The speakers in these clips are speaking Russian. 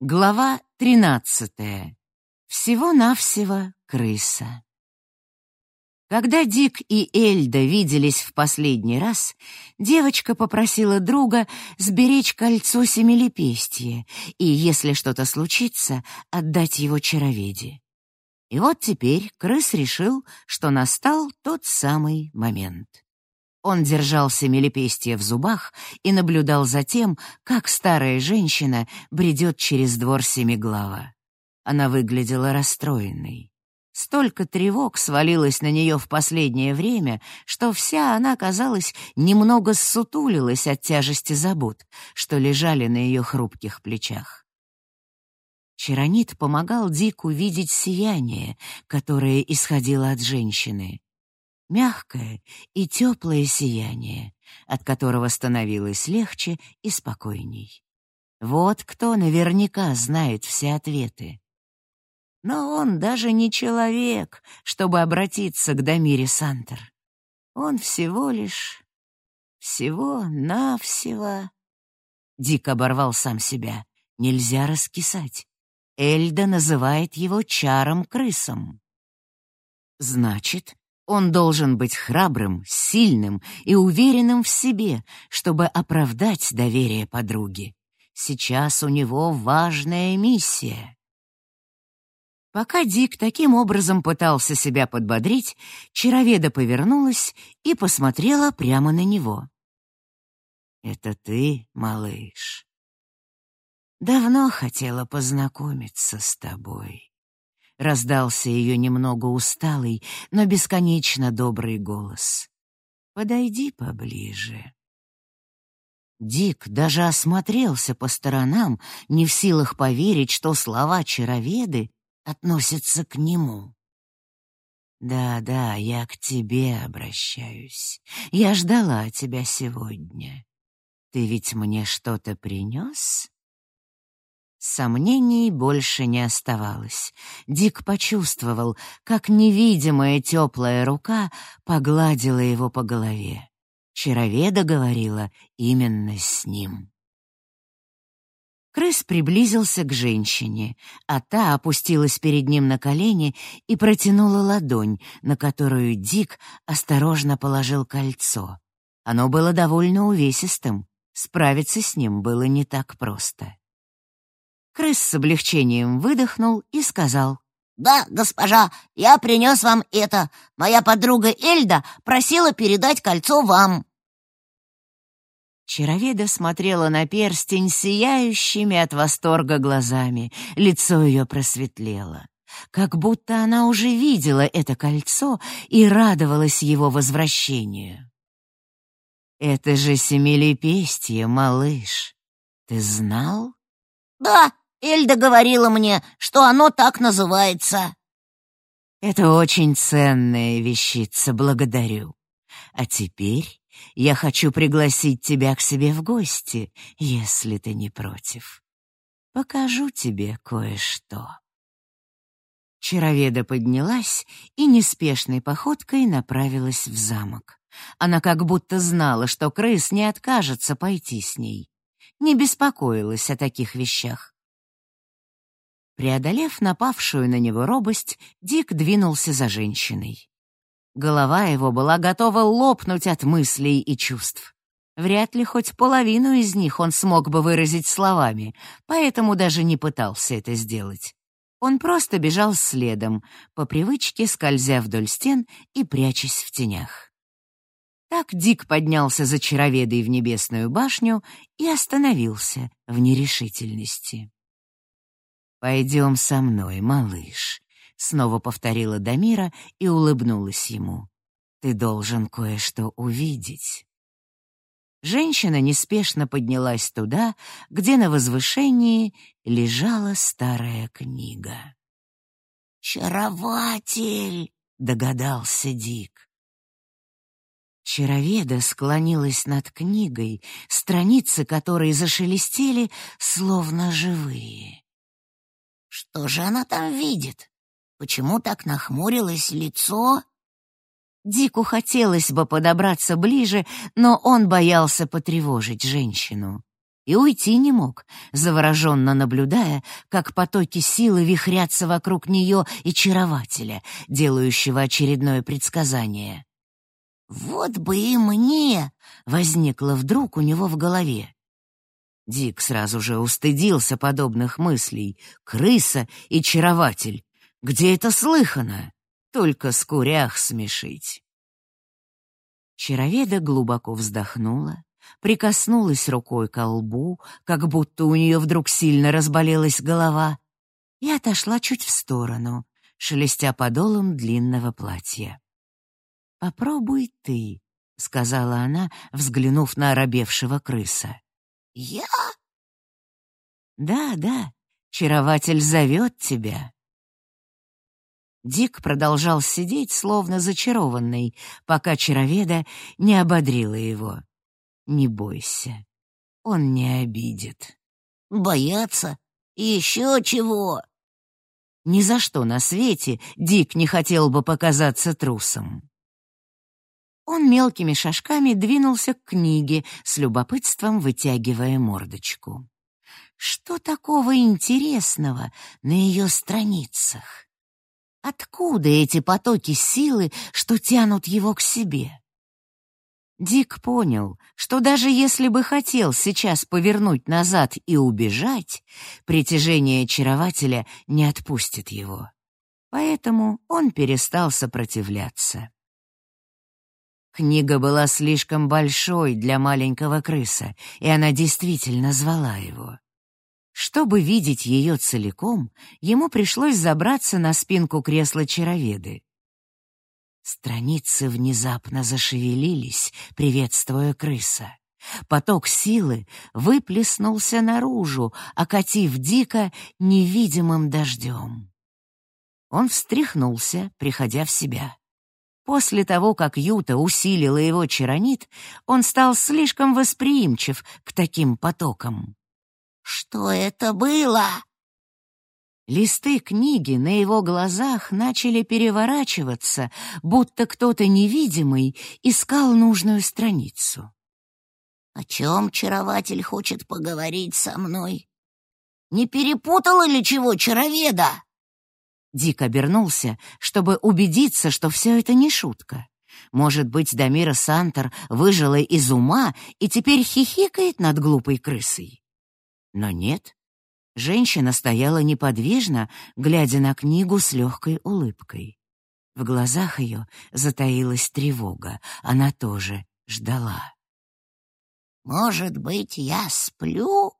Глава тринадцатая. Всего-навсего крыса. Когда Дик и Эльда виделись в последний раз, девочка попросила друга сберечь кольцо семилепестия и, если что-то случится, отдать его чароведе. И вот теперь крыс решил, что настал тот самый момент. Он держал семилепестие в зубах и наблюдал за тем, как старая женщина бредет через двор Семиглава. Она выглядела расстроенной. Столько тревог свалилось на нее в последнее время, что вся она, казалось, немного ссутулилась от тяжести забот, что лежали на ее хрупких плечах. Чаронит помогал Дику видеть сияние, которое исходило от женщины мягкое и теплое сияние, от которого становилось легче и спокойней. Вот кто наверняка знает все ответы. Но он даже не человек, чтобы обратиться к Дамире Сантер. Он всего лишь... всего-навсего... Дик оборвал сам себя. Нельзя раскисать. Эльда называет его чаром-крысом. Значит, он должен быть храбрым, сильным и уверенным в себе, чтобы оправдать доверие подруги. Сейчас у него важная миссия. Пока Дик таким образом пытался себя подбодрить, Чароведа повернулась и посмотрела прямо на него. «Это ты, малыш?» «Давно хотела познакомиться с тобой». Раздался ее немного усталый, но бесконечно добрый голос. «Подойди поближе». Дик даже осмотрелся по сторонам, не в силах поверить, что слова чароведы относятся к нему. «Да-да, я к тебе обращаюсь. Я ждала тебя сегодня. Ты ведь мне что-то принес?» Сомнений больше не оставалось. Дик почувствовал, как невидимая теплая рука погладила его по голове. Чароведа говорила именно с ним. Крыс приблизился к женщине, а та опустилась перед ним на колени и протянула ладонь, на которую Дик осторожно положил кольцо. Оно было довольно увесистым, справиться с ним было не так просто. Крыс с облегчением выдохнул и сказал. «Да, госпожа, я принес вам это. Моя подруга Эльда просила передать кольцо вам». Чароведа смотрела на перстень сияющими от восторга глазами. Лицо ее просветлело. Как будто она уже видела это кольцо и радовалась его возвращению. «Это же семилепестие, малыш. Ты знал?» «Да, Эльда говорила мне, что оно так называется». «Это очень ценная вещица, благодарю. А теперь я хочу пригласить тебя к себе в гости, если ты не против. Покажу тебе кое-что». Чароведа поднялась и неспешной походкой направилась в замок. Она как будто знала, что крыс не откажется пойти с ней. Не беспокоилась о таких вещах. Преодолев напавшую на него робость, Дик двинулся за женщиной. Голова его была готова лопнуть от мыслей и чувств. Вряд ли хоть половину из них он смог бы выразить словами, поэтому даже не пытался это сделать. Он просто бежал следом, по привычке скользя вдоль стен и прячась в тенях. Так Дик поднялся за чароведой в небесную башню и остановился в нерешительности. «Пойдем со мной, малыш», — снова повторила Дамира и улыбнулась ему. «Ты должен кое-что увидеть». Женщина неспешно поднялась туда, где на возвышении лежала старая книга. «Чарователь!» — догадался Дик. Чароведа склонилась над книгой, страницы которой зашелестели, словно живые. Что же она там видит? Почему так нахмурилось лицо? Дику хотелось бы подобраться ближе, но он боялся потревожить женщину. и уйти не мог, завороженно наблюдая, как потоки силы вихрятся вокруг нее и чарователя, делающего очередное предсказание. «Вот бы и мне!» — возникло вдруг у него в голове. Дик сразу же устыдился подобных мыслей. Крыса и чарователь. Где это слыхано? Только с курях смешить. Чароведа глубоко вздохнула, прикоснулась рукой к лбу, как будто у нее вдруг сильно разболелась голова, и отошла чуть в сторону, шелестя подолом длинного платья. «Попробуй ты», — сказала она, взглянув на оробевшего крыса. «Я?» «Да, да, чарователь зовет тебя». Дик продолжал сидеть, словно зачарованный, пока чароведа не ободрила его. «Не бойся, он не обидит». «Бояться? Еще чего?» Ни за что на свете Дик не хотел бы показаться трусом. Он мелкими шажками двинулся к книге, с любопытством вытягивая мордочку. Что такого интересного на ее страницах? Откуда эти потоки силы, что тянут его к себе? Дик понял, что даже если бы хотел сейчас повернуть назад и убежать, притяжение очарователя не отпустит его. Поэтому он перестал сопротивляться. Книга была слишком большой для маленького крыса, и она действительно звала его. Чтобы видеть ее целиком, ему пришлось забраться на спинку кресла чароведы. Страницы внезапно зашевелились, приветствуя крыса. Поток силы выплеснулся наружу, окатив дико невидимым дождем. Он встряхнулся, приходя в себя. После того, как Юта усилила его чаронит, он стал слишком восприимчив к таким потокам. «Что это было?» Листы книги на его глазах начали переворачиваться, будто кто-то невидимый искал нужную страницу. «О чем чарователь хочет поговорить со мной? Не перепутала ли чего чароведа?» Дик обернулся, чтобы убедиться, что все это не шутка. Может быть, Дамира Сантер выжила из ума и теперь хихикает над глупой крысой. Но нет. Женщина стояла неподвижно, глядя на книгу с легкой улыбкой. В глазах ее затаилась тревога. Она тоже ждала. «Может быть, я сплю?»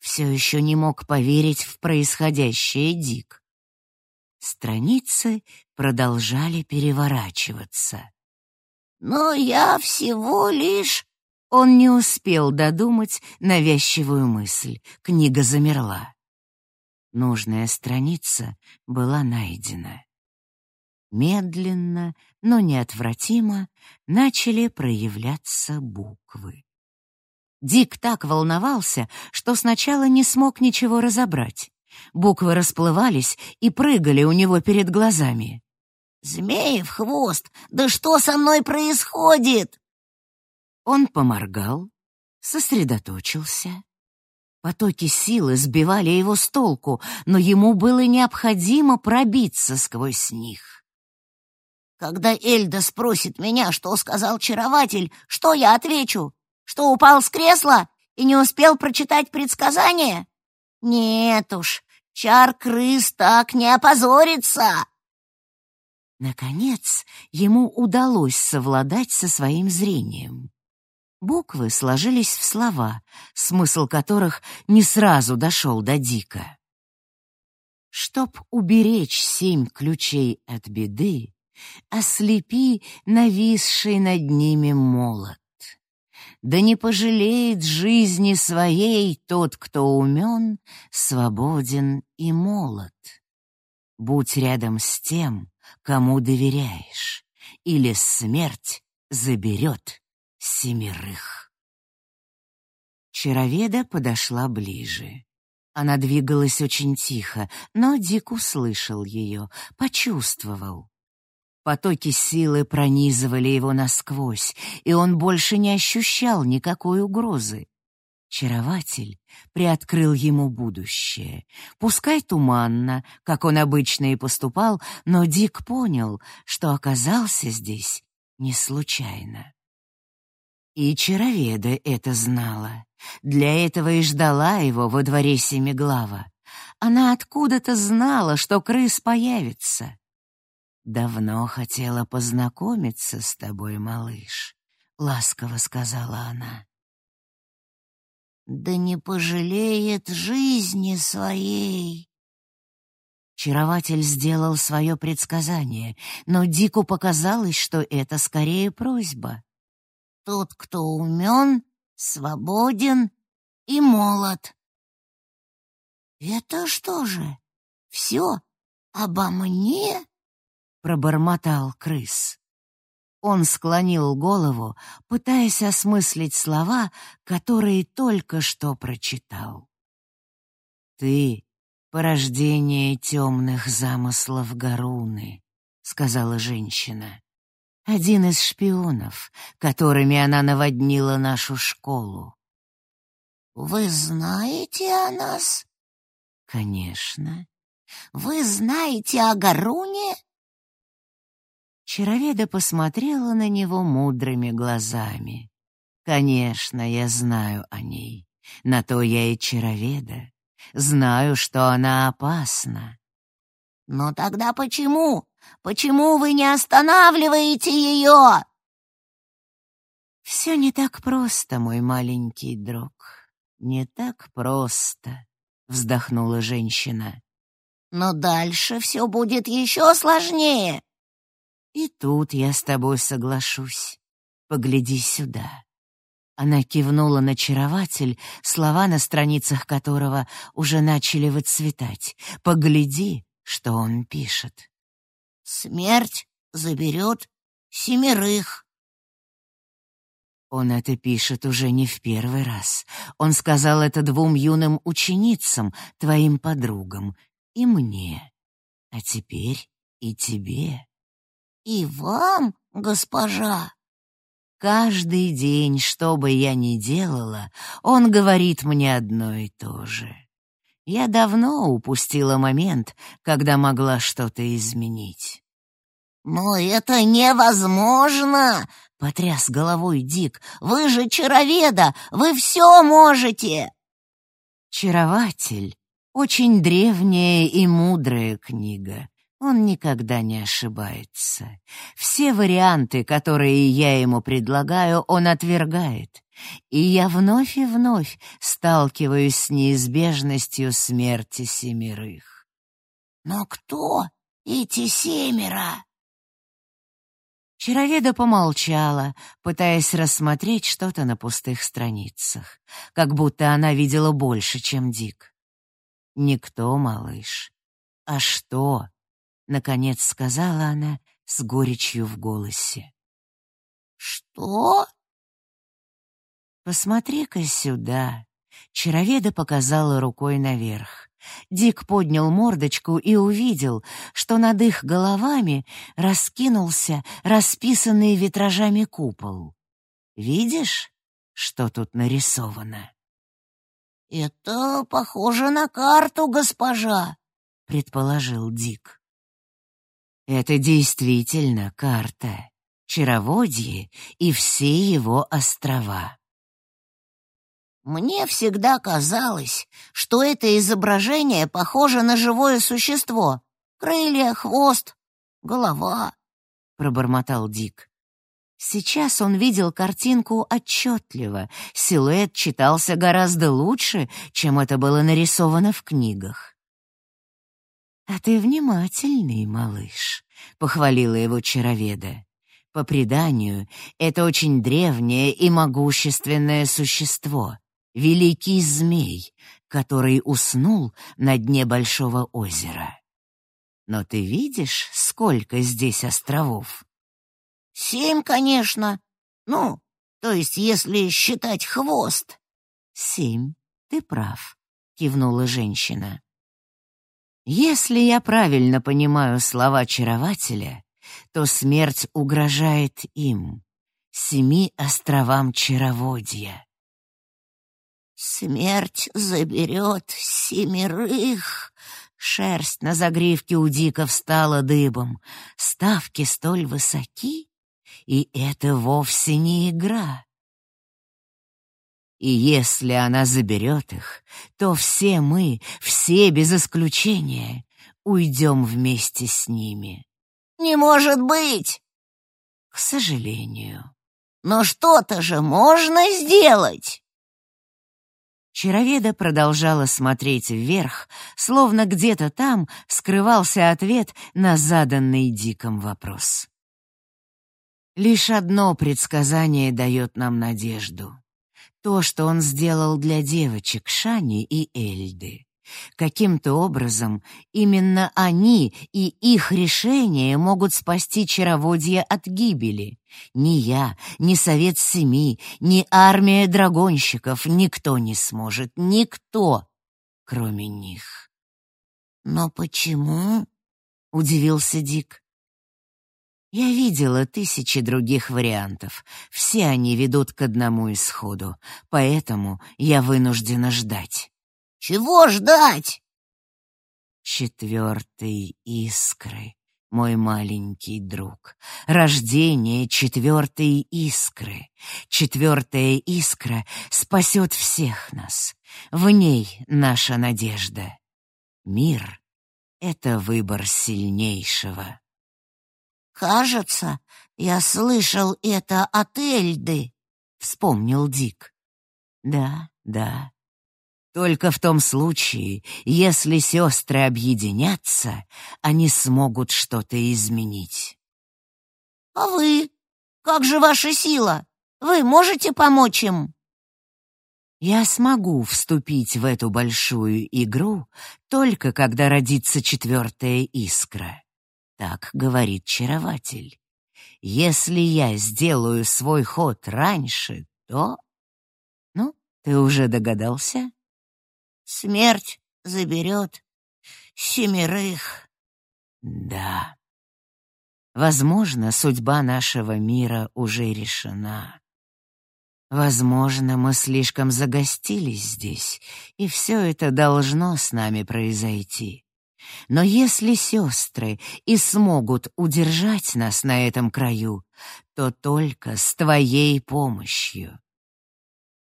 Все еще не мог поверить в происходящее Дик. Страницы продолжали переворачиваться. «Но я всего лишь...» Он не успел додумать навязчивую мысль. Книга замерла. Нужная страница была найдена. Медленно, но неотвратимо начали проявляться буквы. Дик так волновался, что сначала не смог ничего разобрать. Буквы расплывались и прыгали у него перед глазами. «Змеев хвост! Да что со мной происходит?» Он поморгал, сосредоточился. Потоки силы сбивали его с толку, но ему было необходимо пробиться сквозь них. «Когда Эльда спросит меня, что сказал чарователь, что я отвечу? Что упал с кресла и не успел прочитать предсказание? Нет уж, Чар-крыс так не опозорится!» Наконец, ему удалось совладать со своим зрением. Буквы сложились в слова, смысл которых не сразу дошел до Дика. «Чтоб уберечь семь ключей от беды, ослепи нависший над ними молот да не пожалеет жизни своей тот, кто умен, свободен и молод. Будь рядом с тем, кому доверяешь, или смерть заберет семерых. Чароведа подошла ближе. Она двигалась очень тихо, но Дик услышал ее, почувствовал. Потоки силы пронизывали его насквозь, и он больше не ощущал никакой угрозы. Чарователь приоткрыл ему будущее. Пускай туманно, как он обычно и поступал, но Дик понял, что оказался здесь не случайно. И Чароведа это знала. Для этого и ждала его во дворе Семиглава. Она откуда-то знала, что крыс появится. «Давно хотела познакомиться с тобой, малыш», — ласково сказала она. «Да не пожалеет жизни своей», Чарователь сделал свое предсказание, но Дику показалось, что это скорее просьба. Тот, кто умен, свободен и молод. «Это что же, все обо мне?» — пробормотал крыс. Он склонил голову, пытаясь осмыслить слова, которые только что прочитал. «Ты — порождение темных замыслов Гаруны», — сказала женщина один из шпионов, которыми она наводнила нашу школу. «Вы знаете о нас?» «Конечно». «Вы знаете о Гаруне?» Чароведа посмотрела на него мудрыми глазами. «Конечно, я знаю о ней. На то я и чароведа. Знаю, что она опасна». «Но тогда почему Почему вы не останавливаете ее?» «Все не так просто, мой маленький друг, не так просто», — вздохнула женщина. «Но дальше все будет еще сложнее». «И тут я с тобой соглашусь. Погляди сюда». Она кивнула на чарователь, слова на страницах которого уже начали выцветать. «Погляди, что он пишет». Смерть заберет семерых. Он это пишет уже не в первый раз. Он сказал это двум юным ученицам, твоим подругам, и мне. А теперь и тебе. И вам, госпожа. Каждый день, что бы я ни делала, он говорит мне одно и то же. Я давно упустила момент, когда могла что-то изменить. «Но это невозможно!» — потряс головой Дик. «Вы же чароведа! Вы все можете!» «Чарователь» — очень древняя и мудрая книга. Он никогда не ошибается. Все варианты, которые я ему предлагаю, он отвергает. И я вновь и вновь сталкиваюсь с неизбежностью смерти семерых. «Но кто эти семеро?» Чароведа помолчала, пытаясь рассмотреть что-то на пустых страницах, как будто она видела больше, чем Дик. «Никто, малыш. А что?» — наконец сказала она с горечью в голосе. «Что?» «Посмотри-ка сюда!» Чароведа показала рукой наверх. Дик поднял мордочку и увидел, что над их головами раскинулся расписанный витражами купол. «Видишь, что тут нарисовано?» «Это похоже на карту, госпожа», — предположил Дик. Это действительно карта, Чароводье и все его острова. Мне всегда казалось, что это изображение похоже на живое существо. Крылья, хвост, голова, — пробормотал Дик. Сейчас он видел картинку отчетливо. Силуэт читался гораздо лучше, чем это было нарисовано в книгах. «А ты внимательный, малыш», — похвалила его чароведа. «По преданию, это очень древнее и могущественное существо, великий змей, который уснул на дне большого озера. Но ты видишь, сколько здесь островов?» «Семь, конечно. Ну, то есть, если считать хвост». «Семь, ты прав», — кивнула женщина. Если я правильно понимаю слова очарователя, то смерть угрожает им, семи островам чароводья. Смерть заберет семерых. Шерсть на загривке у Дика встала дыбом. Ставки столь высоки, и это вовсе не игра. И если она заберет их, то все мы, все без исключения, уйдем вместе с ними. Не может быть! К сожалению. Но что-то же можно сделать. Чароведа продолжала смотреть вверх, словно где-то там скрывался ответ на заданный Диком вопрос. Лишь одно предсказание дает нам надежду. То, что он сделал для девочек Шани и Эльды. Каким-то образом именно они и их решения могут спасти чароводье от гибели. Ни я, ни Совет Семи, ни армия драгонщиков, никто не сможет, никто, кроме них. «Но почему?» — удивился Дик. Я видела тысячи других вариантов. Все они ведут к одному исходу, поэтому я вынуждена ждать. Чего ждать? Четвертой искры, мой маленький друг. Рождение четвертой искры. Четвертая искра спасет всех нас. В ней наша надежда. Мир — это выбор сильнейшего. «Кажется, я слышал это от Эльды», — вспомнил Дик. «Да, да, только в том случае, если сестры объединятся, они смогут что-то изменить. «А вы? Как же ваша сила? Вы можете помочь им?» Я смогу вступить в эту большую игру только когда родится четвертая искра. Так говорит чарователь. Если я сделаю свой ход раньше, то... Ну, ты уже догадался? Смерть заберет семерых. Да. Возможно, судьба нашего мира уже решена. Возможно, мы слишком загостились здесь, и все это должно с нами произойти. Но если сестры и смогут удержать нас на этом краю, то только с твоей помощью.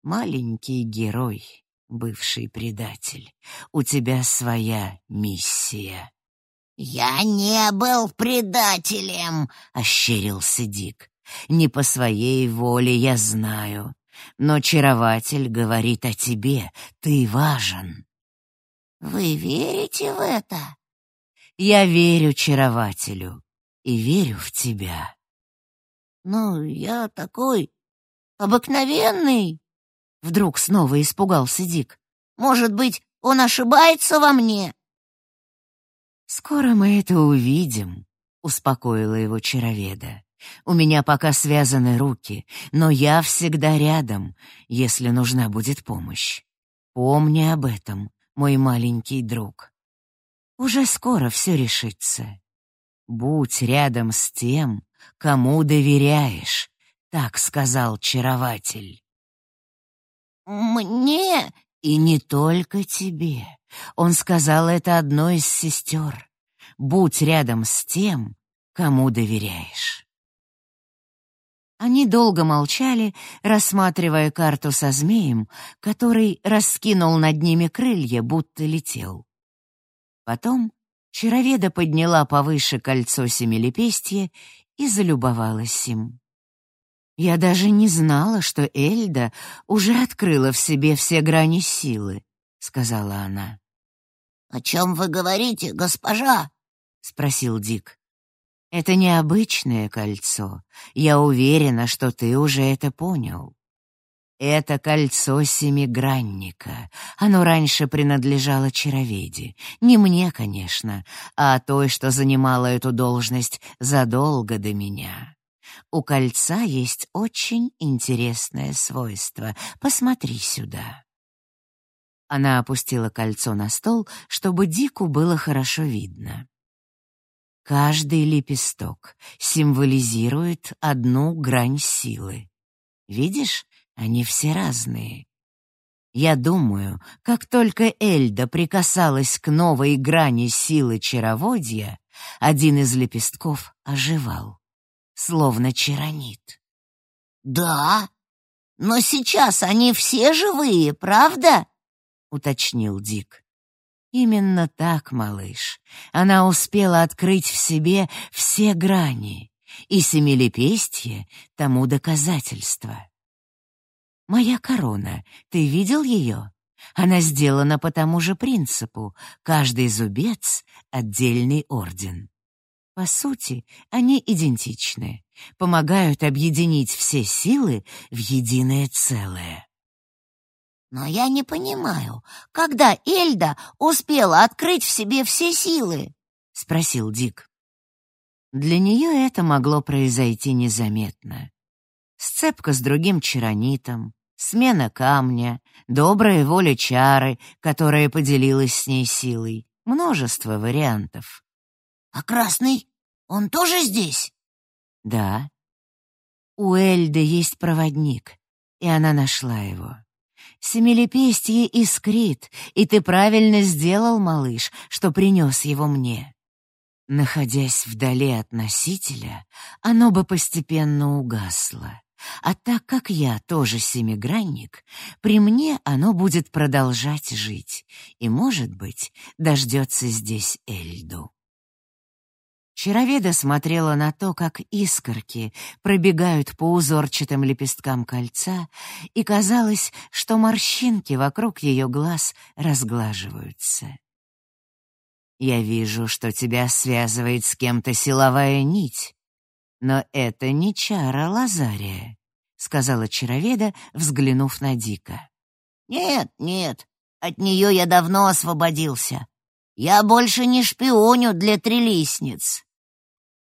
Маленький герой, бывший предатель, у тебя своя миссия». «Я не был предателем», — ощерился Дик. «Не по своей воле, я знаю. Но чарователь говорит о тебе, ты важен». «Вы верите в это?» «Я верю чарователю и верю в тебя». «Ну, я такой обыкновенный», Вдруг снова испугался Дик. «Может быть, он ошибается во мне?» «Скоро мы это увидим», — успокоила его чароведа. «У меня пока связаны руки, но я всегда рядом, если нужна будет помощь. Помни об этом, мой маленький друг. Уже скоро все решится. Будь рядом с тем, кому доверяешь», — так сказал чарователь. «Мне...» «И не только тебе. Он сказал это одной из сестер. Будь рядом с тем, кому доверяешь». Они долго молчали, рассматривая карту со змеем, который раскинул над ними крылья, будто летел. Потом Чароведа подняла повыше кольцо семилепестья и залюбовалась им. Я даже не знала, что Эльда уже открыла в себе все грани силы, сказала она. О чем вы говорите, госпожа? спросил Дик. Это необычное кольцо. Я уверена, что ты уже это понял. Это кольцо семигранника. Оно раньше принадлежало чароведе. Не мне, конечно, а той, что занимала эту должность задолго до меня. У кольца есть очень интересное свойство. Посмотри сюда. Она опустила кольцо на стол, чтобы Дику было хорошо видно. Каждый лепесток символизирует одну грань силы. Видишь, они все разные. Я думаю, как только Эльда прикасалась к новой грани силы чароводья, один из лепестков оживал, словно чаронит. «Да, но сейчас они все живые, правда?» — уточнил Дик. Именно так, малыш. Она успела открыть в себе все грани, и семилепестье тому доказательство. Моя корона, ты видел ее? Она сделана по тому же принципу. Каждый зубец — отдельный орден. По сути, они идентичны, помогают объединить все силы в единое целое. Но я не понимаю, когда Эльда успела открыть в себе все силы? — спросил Дик. Для нее это могло произойти незаметно. Сцепка с другим чаронитом, смена камня, добрая воля чары, которая поделилась с ней силой. Множество вариантов. «А красный? Он тоже здесь?» «Да. У Эльды есть проводник, и она нашла его. Семилепестье искрит, и ты правильно сделал, малыш, что принес его мне. Находясь вдали от носителя, оно бы постепенно угасло. А так как я тоже семигранник, при мне оно будет продолжать жить и, может быть, дождется здесь Эльду. Чароведа смотрела на то, как искорки пробегают по узорчатым лепесткам кольца, и казалось, что морщинки вокруг ее глаз разглаживаются. «Я вижу, что тебя связывает с кем-то силовая нить, но это не чара Лазария», — сказала чароведа, взглянув на Дика. «Нет, нет, от нее я давно освободился. Я больше не шпионю для трелисниц».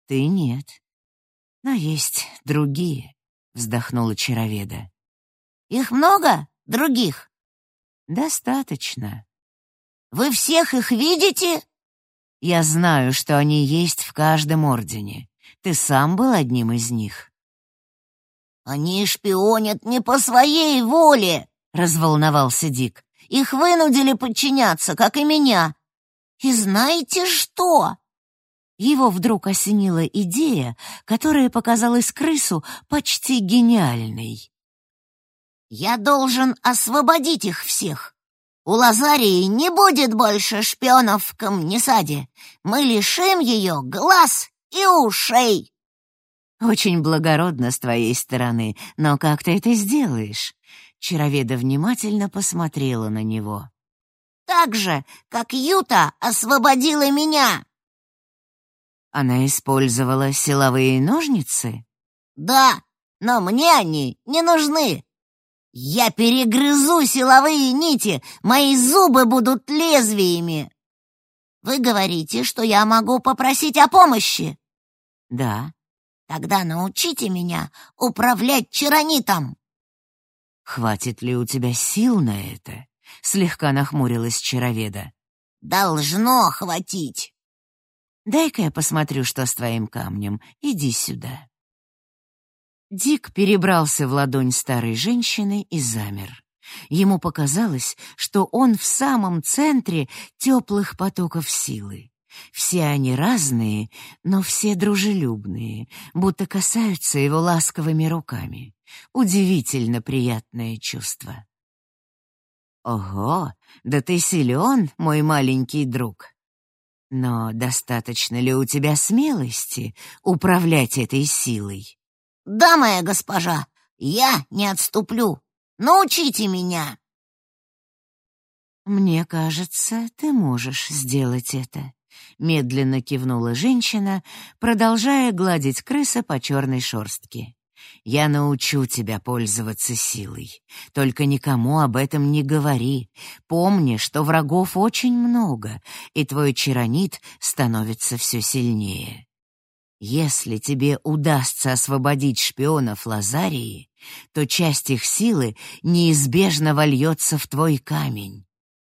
«Ты нет. Но есть другие», — вздохнула Чароведа. «Их много? Других?» «Достаточно». «Вы всех их видите?» «Я знаю, что они есть в каждом ордене. Ты сам был одним из них». «Они шпионят не по своей воле», — разволновался Дик. «Их вынудили подчиняться, как и меня. И знаете что?» Его вдруг осенила идея, которая показалась крысу почти гениальной. «Я должен освободить их всех. У Лазарии не будет больше шпионов в Камнесаде. Мы лишим ее глаз и ушей». «Очень благородно с твоей стороны, но как ты это сделаешь?» Чароведа внимательно посмотрела на него. «Так же, как Юта освободила меня!» Она использовала силовые ножницы? Да, но мне они не нужны. Я перегрызу силовые нити, мои зубы будут лезвиями. Вы говорите, что я могу попросить о помощи? Да. Тогда научите меня управлять чаронитом. Хватит ли у тебя сил на это? Слегка нахмурилась чароведа. Должно хватить. Дай-ка я посмотрю, что с твоим камнем. Иди сюда». Дик перебрался в ладонь старой женщины и замер. Ему показалось, что он в самом центре теплых потоков силы. Все они разные, но все дружелюбные, будто касаются его ласковыми руками. Удивительно приятное чувство. «Ого, да ты силен, мой маленький друг!» Но достаточно ли у тебя смелости управлять этой силой? Да, моя госпожа, я не отступлю. Научите меня. Мне кажется, ты можешь сделать это. Медленно кивнула женщина, продолжая гладить крыса по черной шорстке. Я научу тебя пользоваться силой. Только никому об этом не говори. Помни, что врагов очень много, и твой чаронит становится все сильнее. Если тебе удастся освободить шпионов Лазарии, то часть их силы неизбежно вольется в твой камень.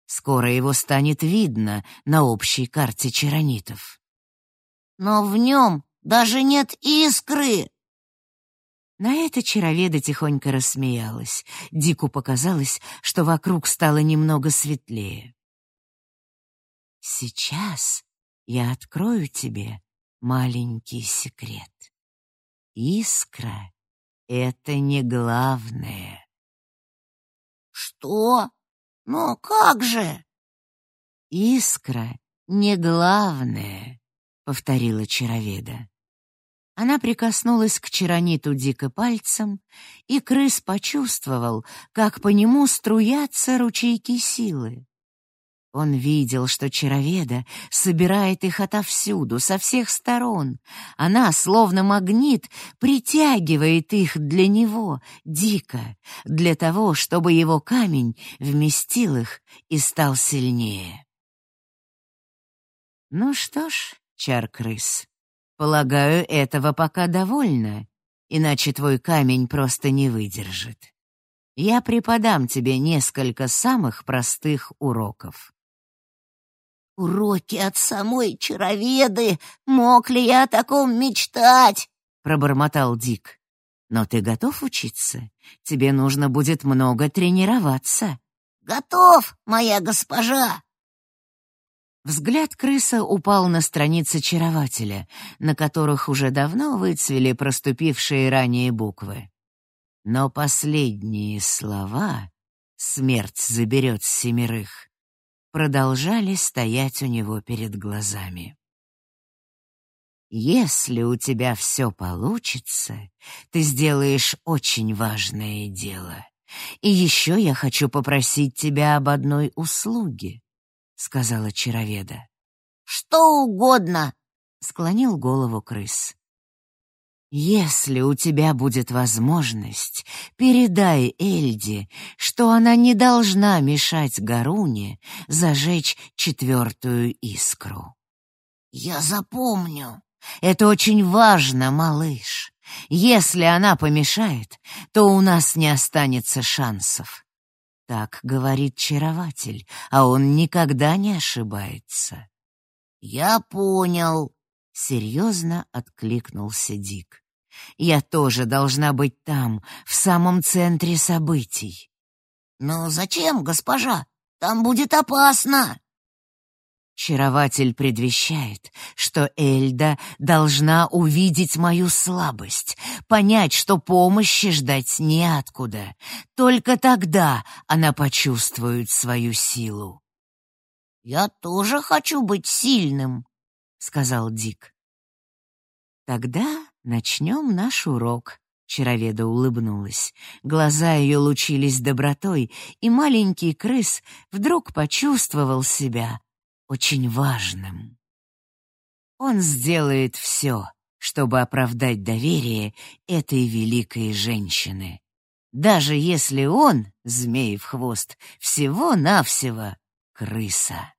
Скоро его станет видно на общей карте чаронитов. Но в нем даже нет искры, На это чароведа тихонько рассмеялась. Дику показалось, что вокруг стало немного светлее. «Сейчас я открою тебе маленький секрет. Искра — это не главное». «Что? Но как же?» «Искра — не главное», — повторила чароведа. Она прикоснулась к чарониту дико пальцем, и крыс почувствовал, как по нему струятся ручейки силы. Он видел, что чароведа собирает их отовсюду, со всех сторон. Она, словно магнит, притягивает их для него, дико, для того, чтобы его камень вместил их и стал сильнее. Ну что ж, чар-крыс, Полагаю, этого пока довольно, иначе твой камень просто не выдержит. Я преподам тебе несколько самых простых уроков. «Уроки от самой чароведы! Мог ли я о таком мечтать?» — пробормотал Дик. «Но ты готов учиться? Тебе нужно будет много тренироваться». «Готов, моя госпожа!» Взгляд крыса упал на страницы чарователя, на которых уже давно выцвели проступившие ранее буквы. Но последние слова «Смерть заберет семерых» продолжали стоять у него перед глазами. Если у тебя все получится, ты сделаешь очень важное дело. И еще я хочу попросить тебя об одной услуге сказала чароведа. Что угодно, склонил голову крыс. Если у тебя будет возможность, передай Эльде, что она не должна мешать Гаруне зажечь четвертую искру. Я запомню. Это очень важно, малыш. Если она помешает, то у нас не останется шансов. Так говорит чарователь, а он никогда не ошибается. «Я понял», — серьезно откликнулся Дик. «Я тоже должна быть там, в самом центре событий». «Но зачем, госпожа? Там будет опасно». Чарователь предвещает, что Эльда должна увидеть мою слабость, понять, что помощи ждать неоткуда. Только тогда она почувствует свою силу. «Я тоже хочу быть сильным», — сказал Дик. «Тогда начнем наш урок», — Чароведа улыбнулась. Глаза ее лучились добротой, и маленький крыс вдруг почувствовал себя очень важным. Он сделает все, чтобы оправдать доверие этой великой женщины, даже если он, змей в хвост, всего-навсего крыса.